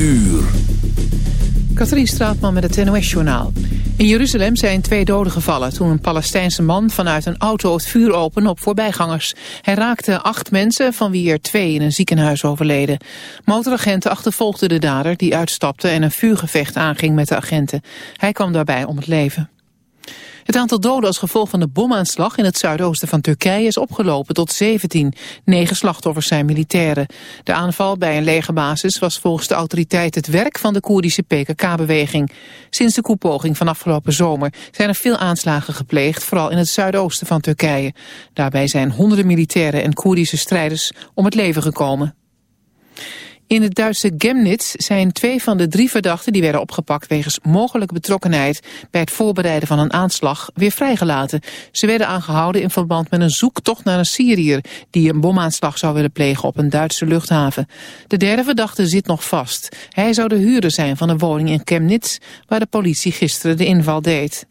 uur. Katrien Straatman met het NOS-journaal. In Jeruzalem zijn twee doden gevallen toen een Palestijnse man vanuit een auto het vuur opende op voorbijgangers. Hij raakte acht mensen, van wie er twee in een ziekenhuis overleden. Motoragenten achtervolgden de dader die uitstapte en een vuurgevecht aanging met de agenten. Hij kwam daarbij om het leven. Het aantal doden als gevolg van de bomaanslag in het zuidoosten van Turkije is opgelopen tot 17. Negen slachtoffers zijn militairen. De aanval bij een legerbasis was volgens de autoriteit het werk van de Koerdische PKK-beweging. Sinds de koepoging van afgelopen zomer zijn er veel aanslagen gepleegd, vooral in het zuidoosten van Turkije. Daarbij zijn honderden militairen en Koerdische strijders om het leven gekomen. In het Duitse Chemnitz zijn twee van de drie verdachten die werden opgepakt wegens mogelijke betrokkenheid bij het voorbereiden van een aanslag weer vrijgelaten. Ze werden aangehouden in verband met een zoektocht naar een Syriër die een bomaanslag zou willen plegen op een Duitse luchthaven. De derde verdachte zit nog vast. Hij zou de huurder zijn van een woning in Chemnitz waar de politie gisteren de inval deed.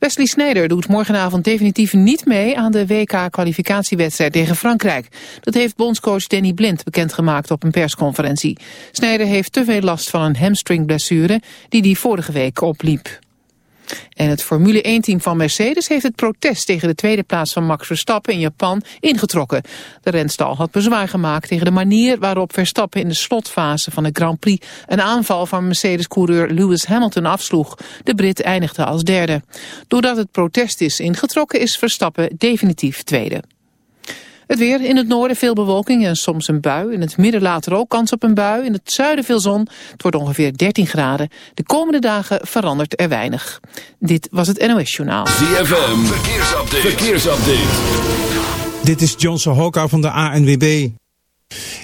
Wesley Sneijder doet morgenavond definitief niet mee aan de WK-kwalificatiewedstrijd tegen Frankrijk. Dat heeft bondscoach Danny Blind bekendgemaakt op een persconferentie. Sneijder heeft te veel last van een hamstringblessure die hij vorige week opliep. En het Formule 1-team van Mercedes heeft het protest tegen de tweede plaats van Max Verstappen in Japan ingetrokken. De renstal had bezwaar gemaakt tegen de manier waarop Verstappen in de slotfase van de Grand Prix een aanval van Mercedes-coureur Lewis Hamilton afsloeg. De Brit eindigde als derde. Doordat het protest is ingetrokken is Verstappen definitief tweede. Het weer in het noorden veel bewolking en soms een bui. In het midden later ook kans op een bui. In het zuiden veel zon. Het wordt ongeveer 13 graden. De komende dagen verandert er weinig. Dit was het NOS Journaal. ZFM, verkeersupdate. verkeersupdate. Dit is Johnson Hoka van de ANWB.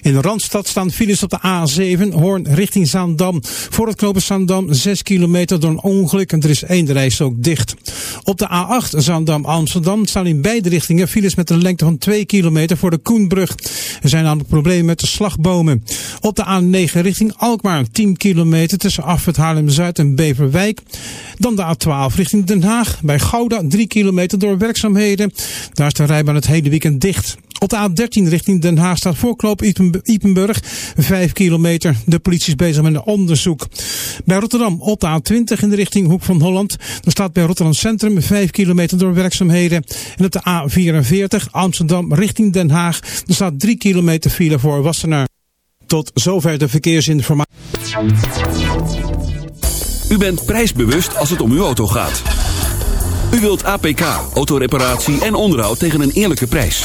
In Randstad staan files op de A7, Hoorn richting Zaandam. Voor het knopen Zaandam 6 kilometer door een ongeluk en er is één reis ook dicht. Op de A8 Zaandam-Amsterdam staan in beide richtingen files met een lengte van 2 kilometer voor de Koenbrug. Er zijn namelijk problemen met de slagbomen. Op de A9 richting Alkmaar 10 kilometer tussen Afwet Haarlem-Zuid en Beverwijk. Dan de A12 richting Den Haag bij Gouda 3 kilometer door werkzaamheden. Daar is de rijbaan het hele weekend dicht. Op de A13 richting Den Haag staat voorkloop Ipenburg, 5 kilometer. De politie is bezig met een onderzoek. Bij Rotterdam op de A20 in de richting Hoek van Holland. Er staat bij Rotterdam Centrum 5 kilometer door werkzaamheden. En op de A44 Amsterdam richting Den Haag. Er staat 3 kilometer file voor Wassenaar. Tot zover de verkeersinformatie. U bent prijsbewust als het om uw auto gaat. U wilt APK, autoreparatie en onderhoud tegen een eerlijke prijs.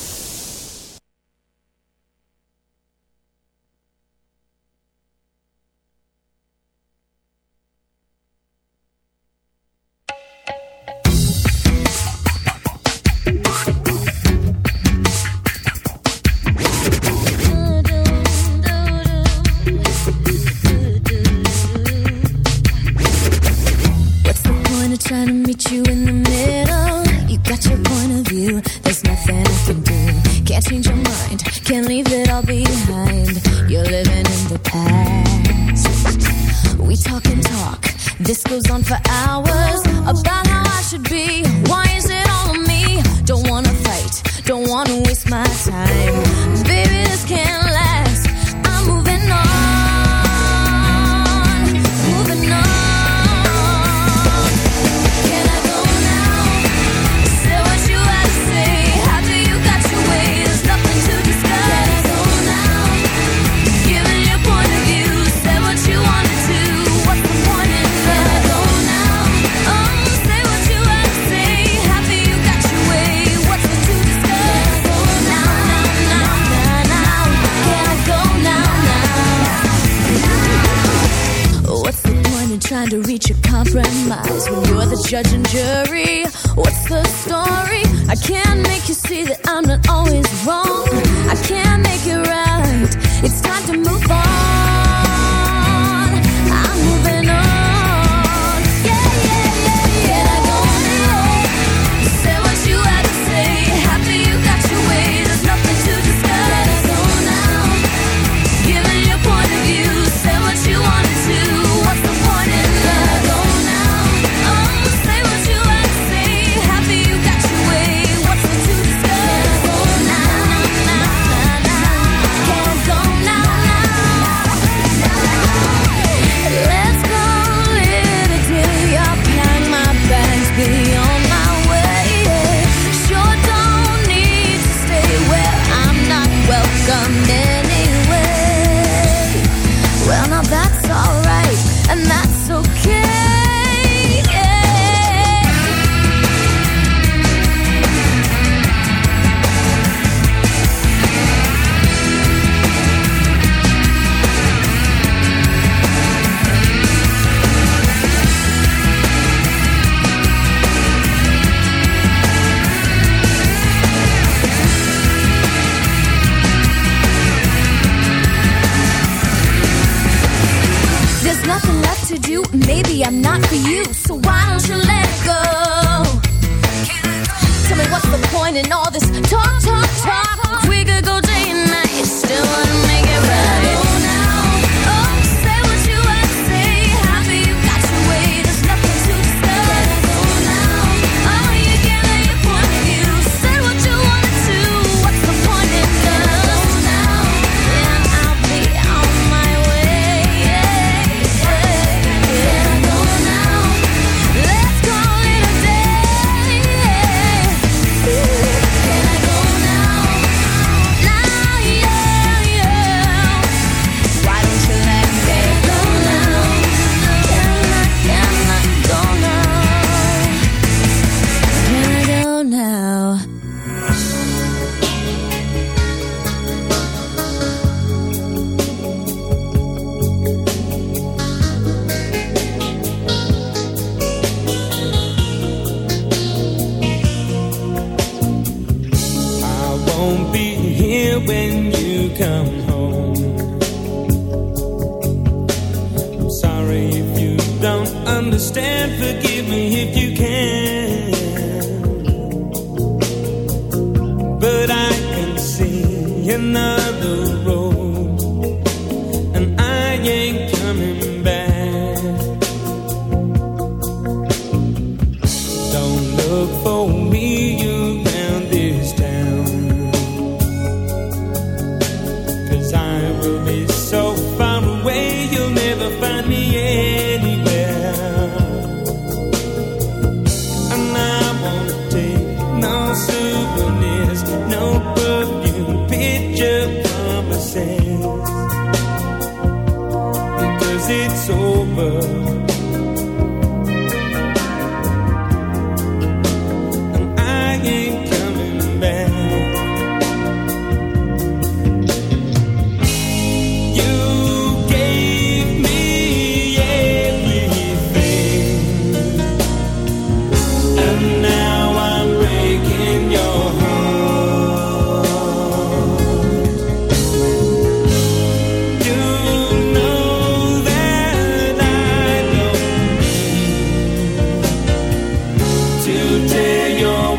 To tear your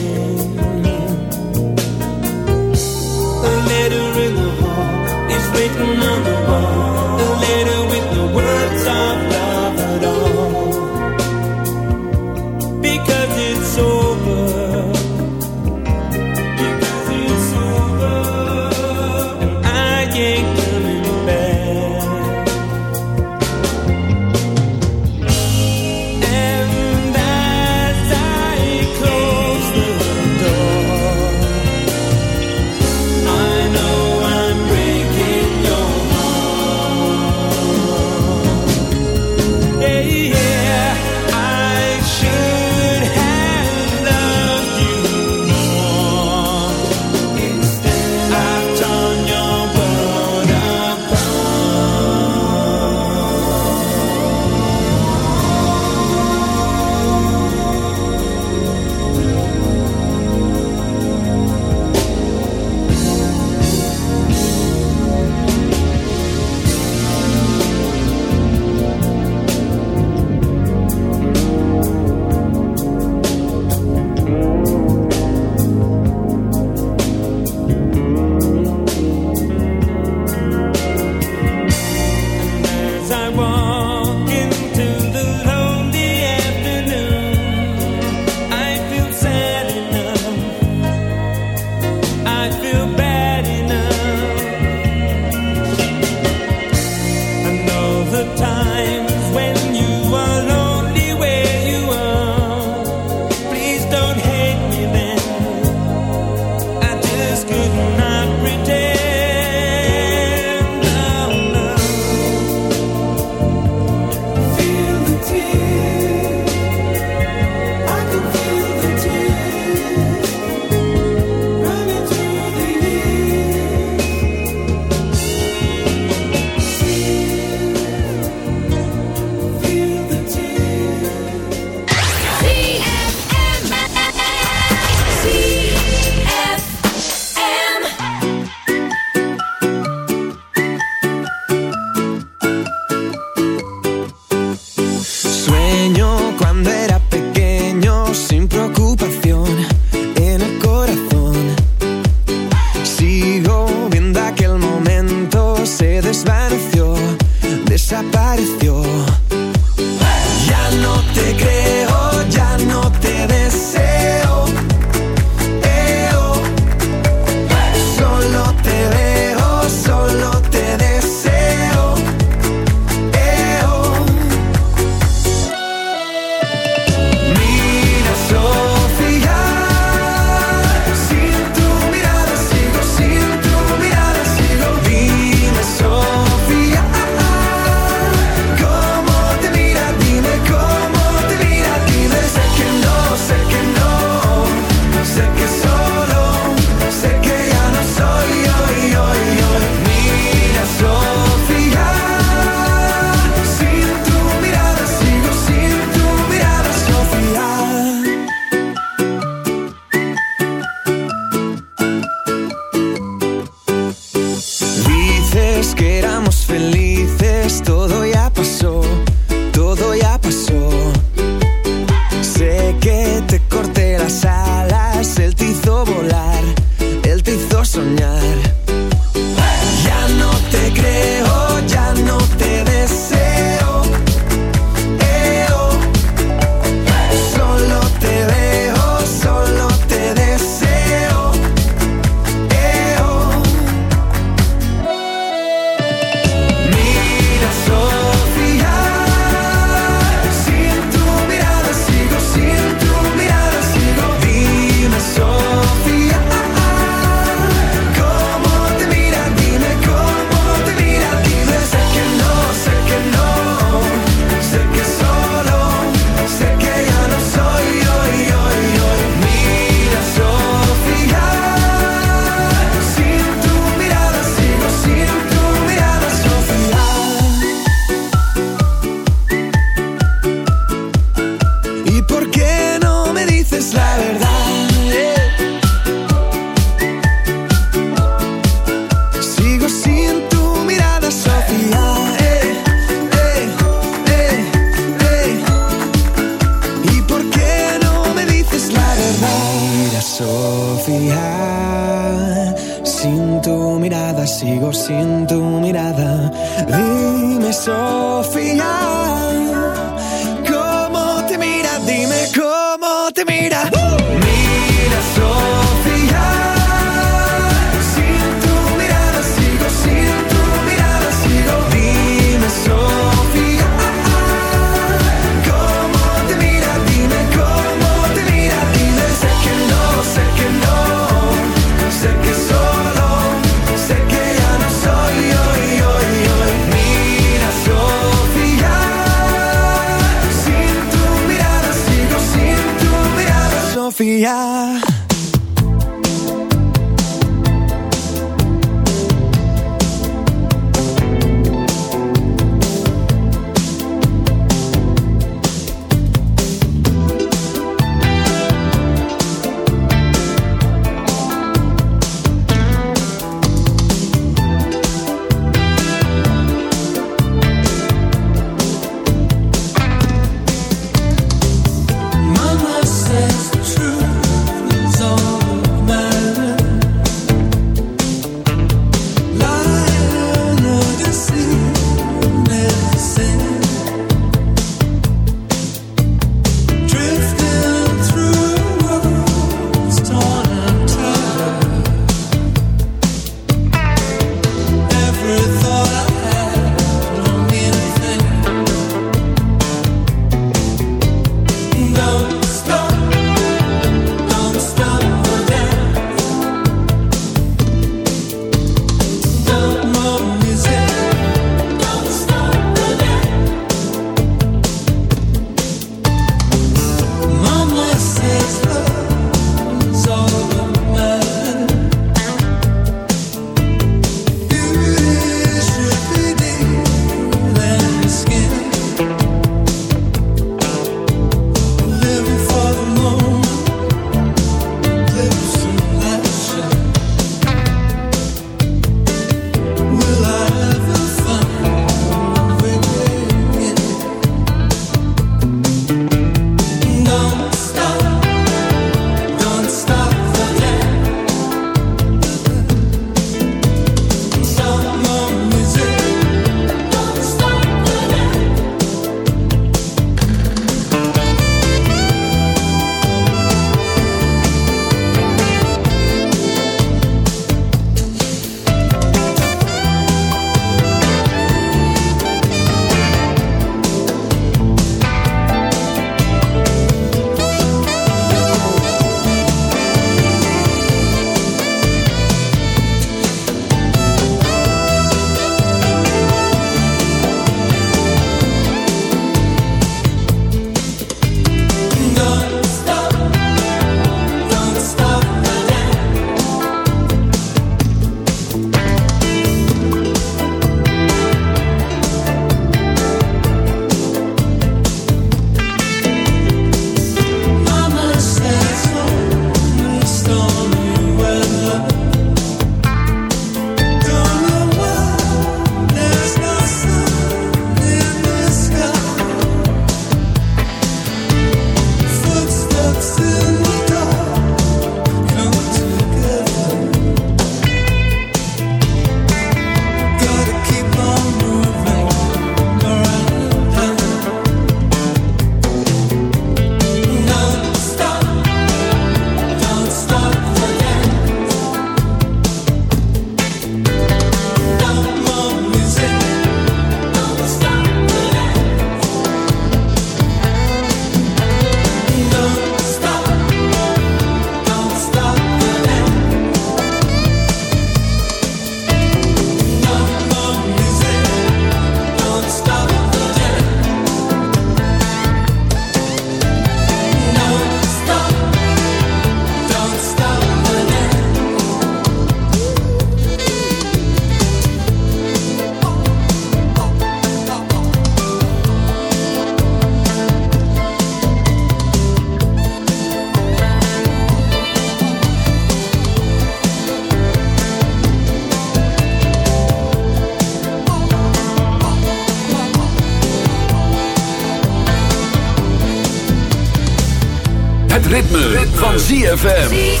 ZFM.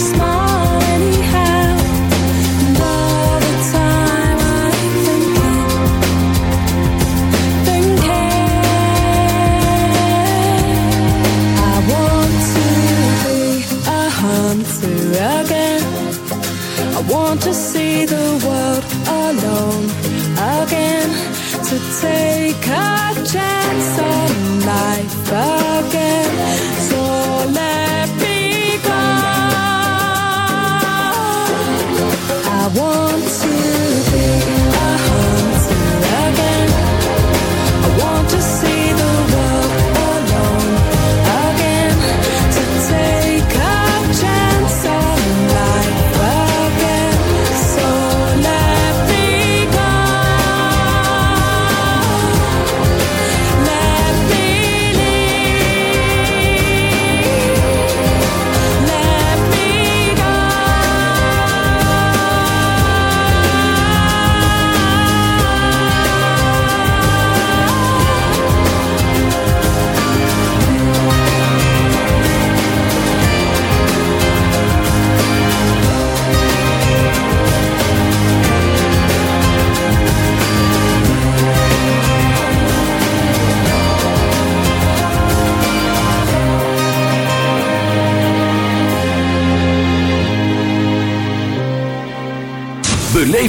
smile.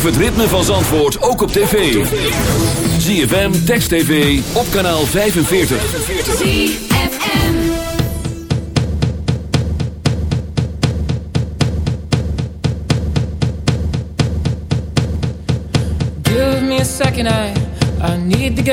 Beleef het ritme van Zandvoort ook op tv. ZFM, Text TV, op kanaal 45. Give me a second, eye.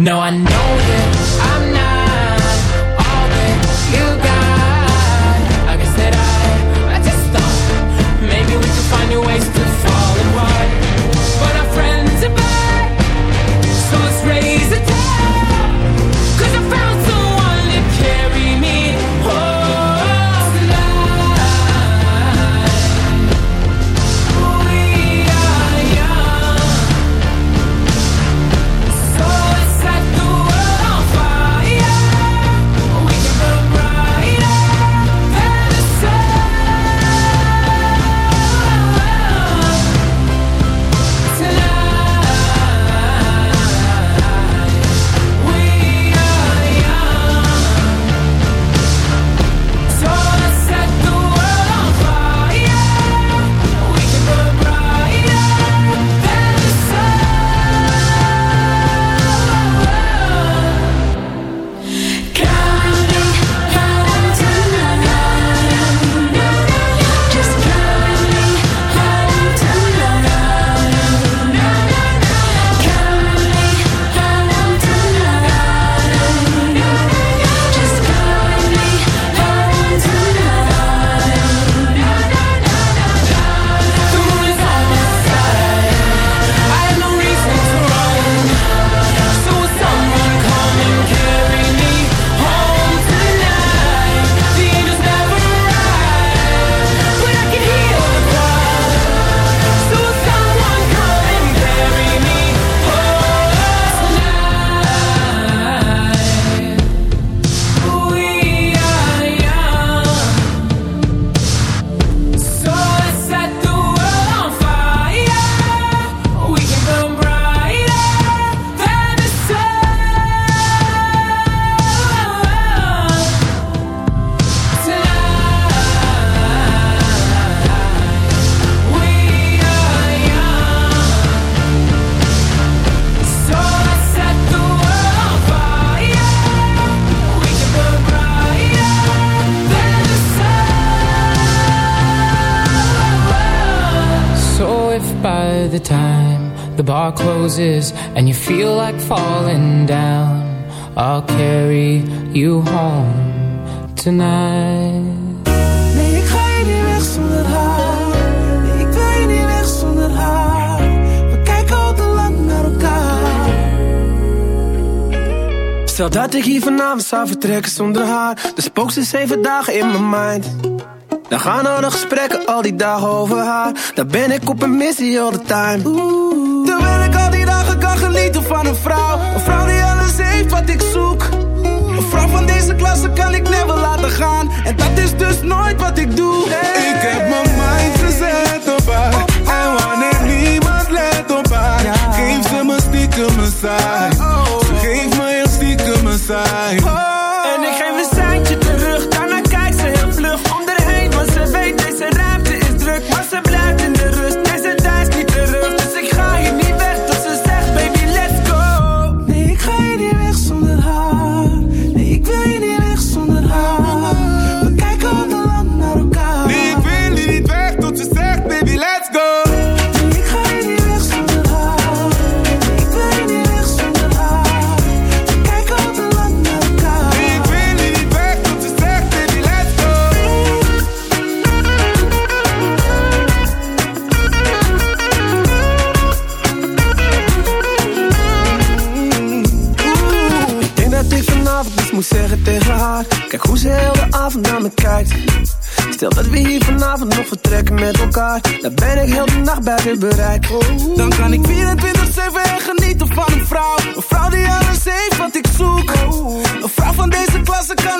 No, I know by the time the bar closes and you feel like falling down, I'll carry you home tonight. Nee, ik ga niet weg zonder haar. Nee, ik wil niet weg zonder haar. We kijken al te lang naar elkaar. Stel dat ik hier vanavond zou vertrekken zonder haar. Dus spook ze zeven dagen in mijn mind. Dan gaan er nog gesprekken al die dagen over haar. Dan ben ik op een missie all the time. Oeh. Terwijl ik al die dagen kan genieten van een vrouw. Een vrouw die alles heeft wat ik zoek. Een vrouw van deze klasse kan ik never laten gaan. En dat is dus nooit wat ik doe. Ik heb mijn mind gezet op haar. En wanneer niemand let op haar, geef ze me stiekem een. heel de avond naar me kijkt Stel dat we hier vanavond nog vertrekken met elkaar Dan ben ik heel de nacht buiten bereik. Dan kan ik 24-7 genieten van een vrouw Een vrouw die alles heeft wat ik zoek. Een vrouw van deze klasse kan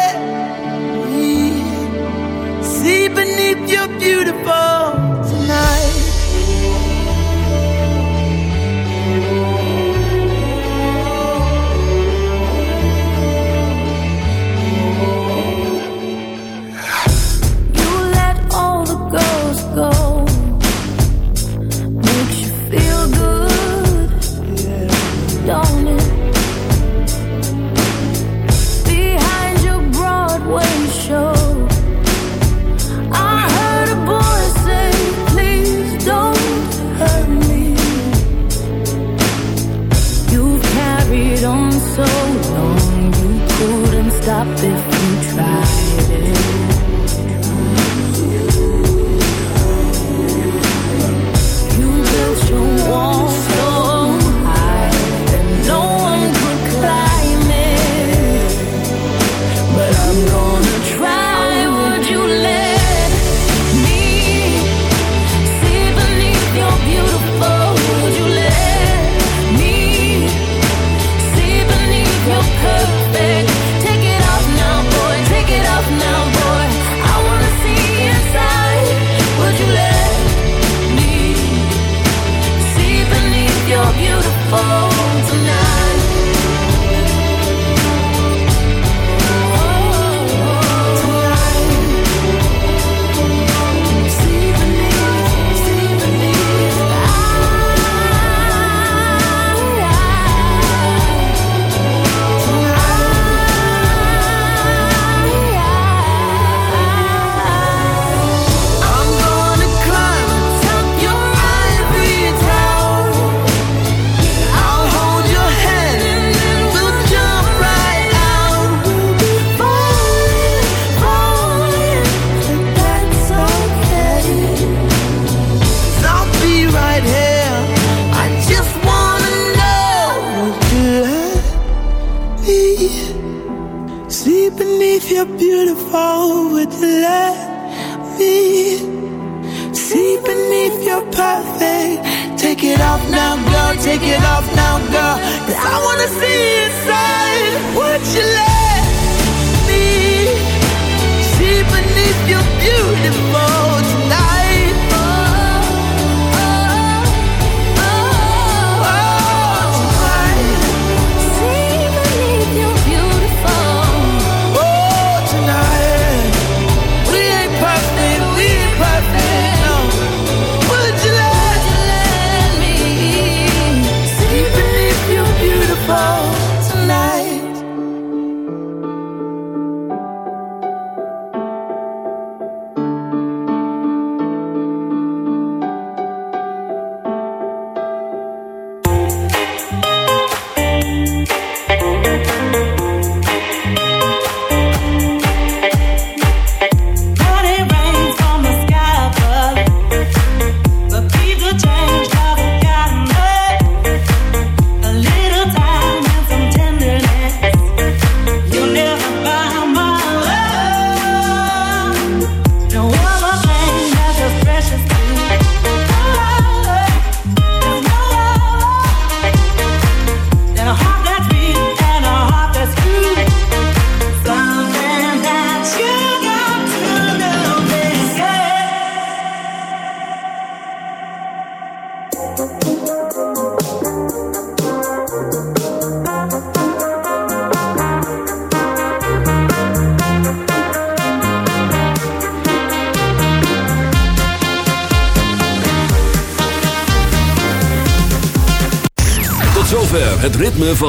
beautiful.